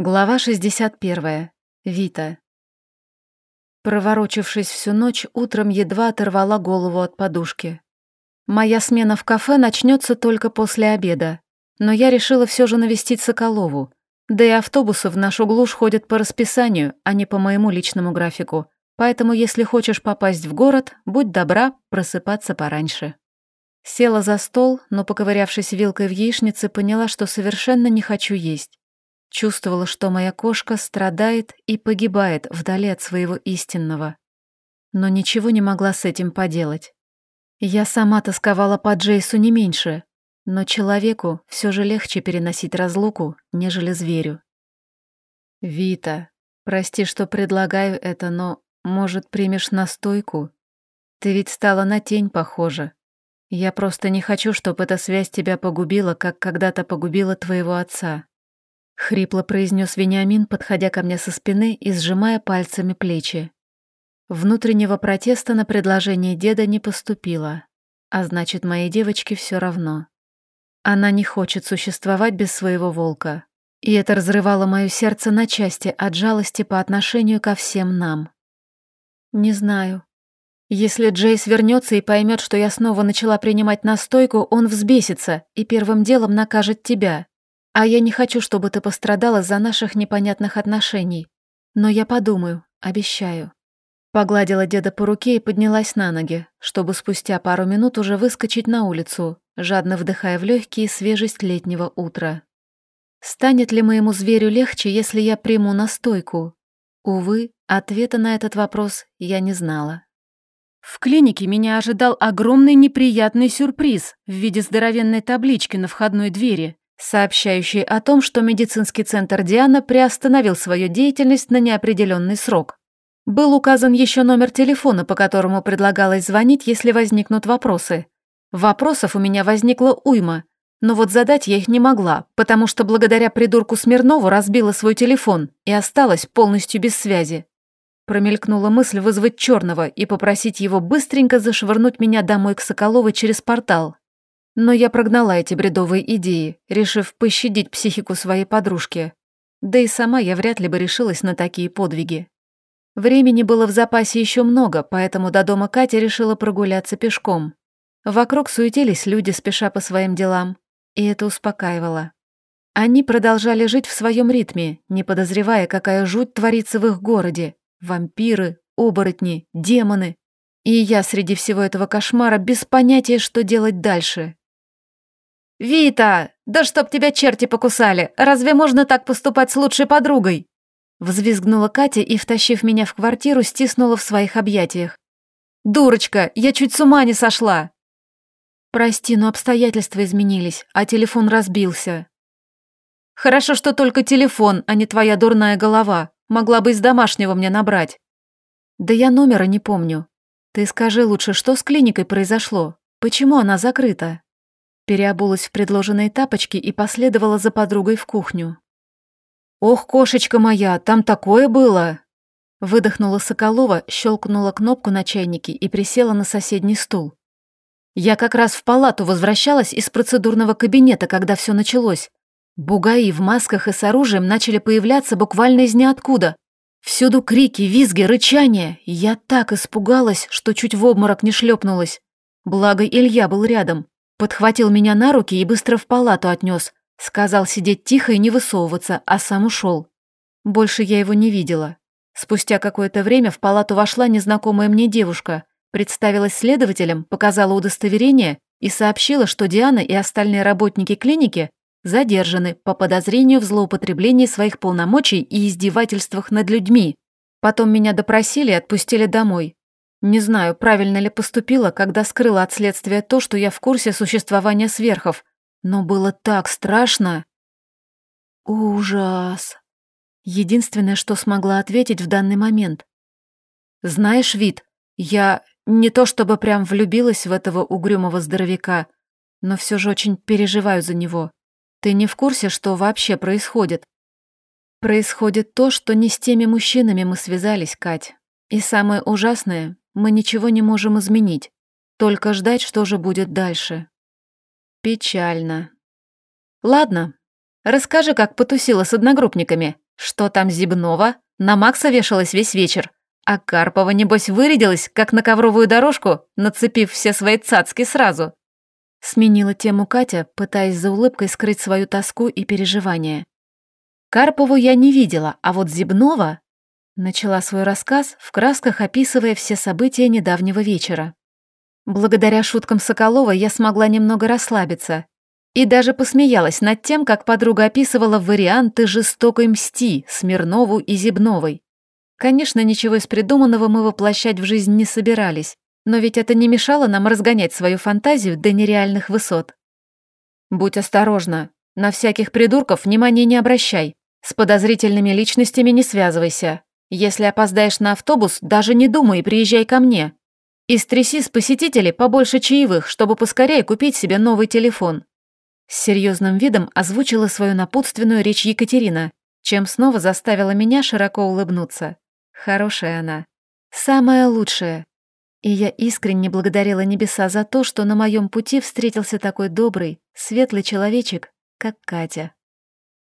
Глава 61. Вита. Проворочившись всю ночь, утром едва оторвала голову от подушки. Моя смена в кафе начнется только после обеда, но я решила все же навестить Соколову, да и автобусы в нашу глушь ходят по расписанию, а не по моему личному графику, поэтому если хочешь попасть в город, будь добра просыпаться пораньше. Села за стол, но, поковырявшись вилкой в яичнице, поняла, что совершенно не хочу есть. Чувствовала, что моя кошка страдает и погибает вдали от своего истинного. Но ничего не могла с этим поделать. Я сама тосковала по Джейсу не меньше, но человеку все же легче переносить разлуку, нежели зверю. «Вита, прости, что предлагаю это, но, может, примешь настойку? Ты ведь стала на тень похожа. Я просто не хочу, чтобы эта связь тебя погубила, как когда-то погубила твоего отца». Хрипло произнес Вениамин, подходя ко мне со спины и сжимая пальцами плечи. Внутреннего протеста на предложение деда не поступило, а значит, моей девочке все равно. Она не хочет существовать без своего волка, и это разрывало мое сердце на части от жалости по отношению ко всем нам. Не знаю. Если Джейс вернется и поймет, что я снова начала принимать настойку, он взбесится и первым делом накажет тебя. А я не хочу, чтобы ты пострадала за наших непонятных отношений. Но я подумаю, обещаю». Погладила деда по руке и поднялась на ноги, чтобы спустя пару минут уже выскочить на улицу, жадно вдыхая в легкие свежесть летнего утра. Станет ли моему зверю легче, если я приму настойку? Увы, ответа на этот вопрос я не знала. В клинике меня ожидал огромный неприятный сюрприз в виде здоровенной таблички на входной двери, сообщающий о том, что медицинский центр Диана приостановил свою деятельность на неопределенный срок. Был указан еще номер телефона, по которому предлагалось звонить, если возникнут вопросы. Вопросов у меня возникло уйма, но вот задать я их не могла, потому что благодаря придурку Смирнову разбила свой телефон и осталась полностью без связи. Промелькнула мысль вызвать черного и попросить его быстренько зашвырнуть меня домой к Соколовой через портал. Но я прогнала эти бредовые идеи, решив пощадить психику своей подружки. Да и сама я вряд ли бы решилась на такие подвиги. Времени было в запасе еще много, поэтому до дома Катя решила прогуляться пешком. Вокруг суетились люди, спеша по своим делам, и это успокаивало. Они продолжали жить в своем ритме, не подозревая, какая жуть творится в их городе. Вампиры, оборотни, демоны. И я среди всего этого кошмара без понятия, что делать дальше. «Вита! Да чтоб тебя черти покусали! Разве можно так поступать с лучшей подругой?» Взвизгнула Катя и, втащив меня в квартиру, стиснула в своих объятиях. «Дурочка, я чуть с ума не сошла!» «Прости, но обстоятельства изменились, а телефон разбился». «Хорошо, что только телефон, а не твоя дурная голова. Могла бы из домашнего мне набрать». «Да я номера не помню. Ты скажи лучше, что с клиникой произошло? Почему она закрыта?» Переобулась в предложенные тапочки и последовала за подругой в кухню. «Ох, кошечка моя, там такое было!» Выдохнула Соколова, щелкнула кнопку на чайнике и присела на соседний стул. Я как раз в палату возвращалась из процедурного кабинета, когда все началось. Бугаи в масках и с оружием начали появляться буквально из ниоткуда. Всюду крики, визги, рычания. Я так испугалась, что чуть в обморок не шлепнулась. Благо Илья был рядом. Подхватил меня на руки и быстро в палату отнес. Сказал сидеть тихо и не высовываться, а сам ушел. Больше я его не видела. Спустя какое-то время в палату вошла незнакомая мне девушка, представилась следователем, показала удостоверение и сообщила, что Диана и остальные работники клиники задержаны по подозрению в злоупотреблении своих полномочий и издевательствах над людьми. Потом меня допросили и отпустили домой. Не знаю, правильно ли поступила, когда скрыла от следствия то, что я в курсе существования сверхов, но было так страшно. Ужас. Единственное, что смогла ответить в данный момент. Знаешь, вид, я не то чтобы прям влюбилась в этого угрюмого здоровяка, но все же очень переживаю за него. Ты не в курсе, что вообще происходит? Происходит то, что не с теми мужчинами мы связались, Кать. И самое ужасное, мы ничего не можем изменить, только ждать, что же будет дальше. Печально. Ладно, расскажи, как потусила с одногруппниками. Что там Зибнова? На Макса вешалась весь вечер. А Карпова, небось, вырядилась, как на ковровую дорожку, нацепив все свои цацки сразу. Сменила тему Катя, пытаясь за улыбкой скрыть свою тоску и переживания. Карпову я не видела, а вот Зибнова... Начала свой рассказ, в красках описывая все события недавнего вечера. Благодаря шуткам Соколова я смогла немного расслабиться и даже посмеялась над тем, как подруга описывала варианты жестокой мсти Смирнову и Зибновой. Конечно, ничего из придуманного мы воплощать в жизнь не собирались, но ведь это не мешало нам разгонять свою фантазию до нереальных высот. «Будь осторожна, на всяких придурков внимания не обращай, с подозрительными личностями не связывайся, если опоздаешь на автобус, даже не думай, приезжай ко мне. И стряси с посетителей побольше чаевых, чтобы поскорее купить себе новый телефон». С серьезным видом озвучила свою напутственную речь Екатерина, чем снова заставила меня широко улыбнуться. Хорошая она. Самая лучшая. И я искренне благодарила небеса за то, что на моем пути встретился такой добрый, светлый человечек, как Катя.